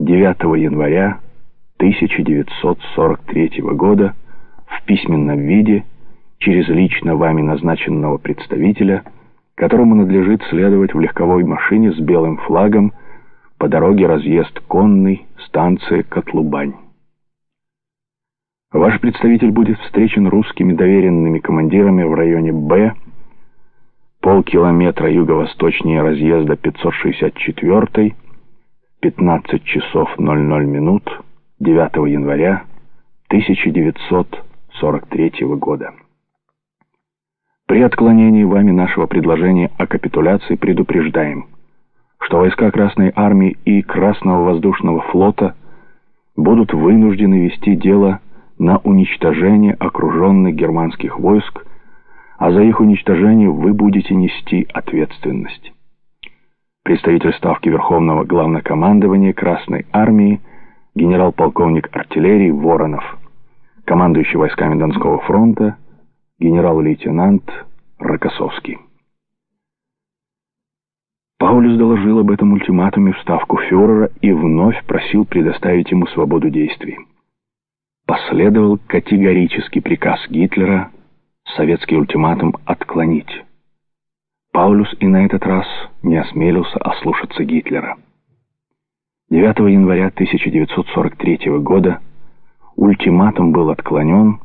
9 января 1943 года в письменном виде через лично вами назначенного представителя, которому надлежит следовать в легковой машине с белым флагом по дороге разъезд конный, станция Котлубань. Ваш представитель будет встречен русскими доверенными командирами в районе Б, полкилометра юго-восточнее разъезда 564 15 часов 00 минут 9 января 1943 года. При отклонении вами нашего предложения о капитуляции предупреждаем, что войска Красной Армии и Красного Воздушного Флота будут вынуждены вести дело на уничтожение окруженных германских войск, а за их уничтожение вы будете нести ответственность. Представитель Ставки Верховного Главнокомандования Красной Армии, генерал-полковник артиллерии Воронов, командующий войсками Донского фронта, генерал-лейтенант Рокоссовский. Паулюс доложил об этом ультиматуме в Ставку фюрера и вновь просил предоставить ему свободу действий последовал категорический приказ Гитлера советский ультиматум отклонить. Паулюс и на этот раз не осмелился ослушаться Гитлера. 9 января 1943 года ультиматум был отклонен,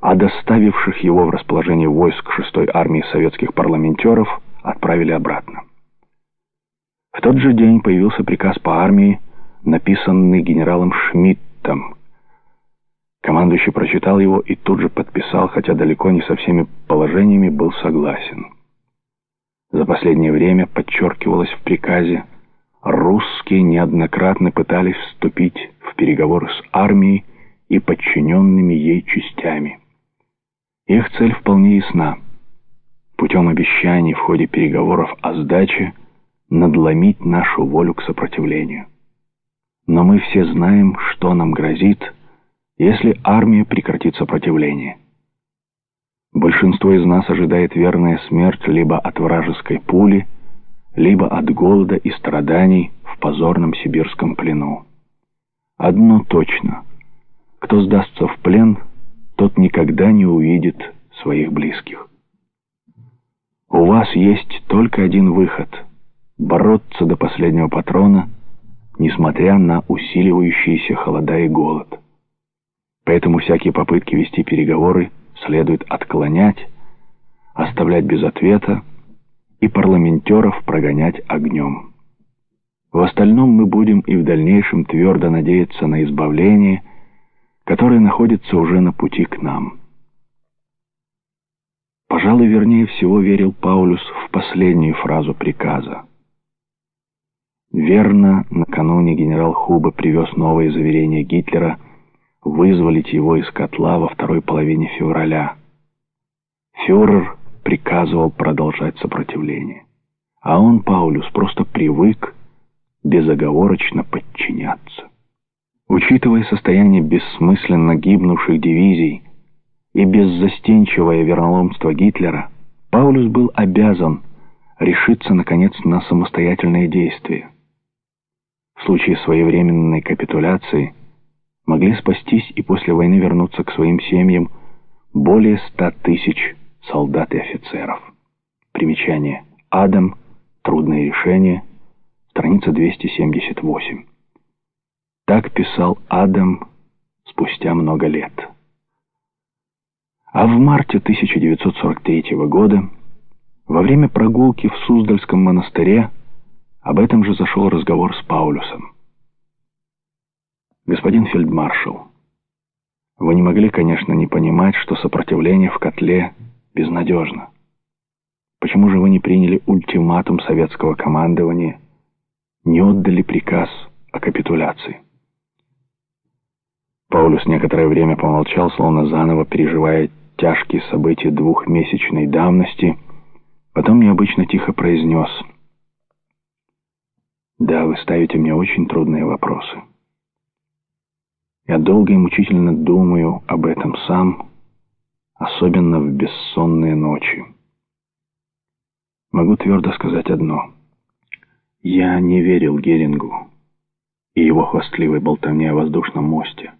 а доставивших его в расположение войск 6-й армии советских парламентеров отправили обратно. В тот же день появился приказ по армии, написанный генералом Шмидтом, Командующий прочитал его и тут же подписал, хотя далеко не со всеми положениями был согласен. Последнее время подчеркивалось в приказе, русские неоднократно пытались вступить в переговоры с армией и подчиненными ей частями. Их цель вполне ясна. Путем обещаний в ходе переговоров о сдаче надломить нашу волю к сопротивлению. Но мы все знаем, что нам грозит – если армия прекратит сопротивление. Большинство из нас ожидает верная смерть либо от вражеской пули, либо от голода и страданий в позорном сибирском плену. Одно точно. Кто сдастся в плен, тот никогда не увидит своих близких. У вас есть только один выход — бороться до последнего патрона, несмотря на усиливающиеся холода и голод. Поэтому всякие попытки вести переговоры следует отклонять, оставлять без ответа и парламентеров прогонять огнем. В остальном мы будем и в дальнейшем твердо надеяться на избавление, которое находится уже на пути к нам. Пожалуй, вернее всего верил Паулюс в последнюю фразу приказа. Верно, накануне генерал Хуба привез новые заверения Гитлера вызволить его из котла во второй половине февраля. Фюрер приказывал продолжать сопротивление, а он, Паулюс, просто привык безоговорочно подчиняться. Учитывая состояние бессмысленно гибнувших дивизий и беззастенчивое вероломство Гитлера, Паулюс был обязан решиться, наконец, на самостоятельные действия. В случае своевременной капитуляции – могли спастись и после войны вернуться к своим семьям более ста тысяч солдат и офицеров. Примечание. Адам. Трудное решение. Страница 278. Так писал Адам спустя много лет. А в марте 1943 года, во время прогулки в Суздальском монастыре, об этом же зашел разговор с Паулюсом. Господин фельдмаршал, вы не могли, конечно, не понимать, что сопротивление в котле безнадежно. Почему же вы не приняли ультиматум советского командования, не отдали приказ о капитуляции? Паулюс некоторое время помолчал, словно заново переживая тяжкие события двухмесячной давности, потом необычно тихо произнес «Да, вы ставите мне очень трудные вопросы». Я долго и мучительно думаю об этом сам, особенно в бессонные ночи. Могу твердо сказать одно. Я не верил Герингу и его хвастливой болтовне о воздушном мосте.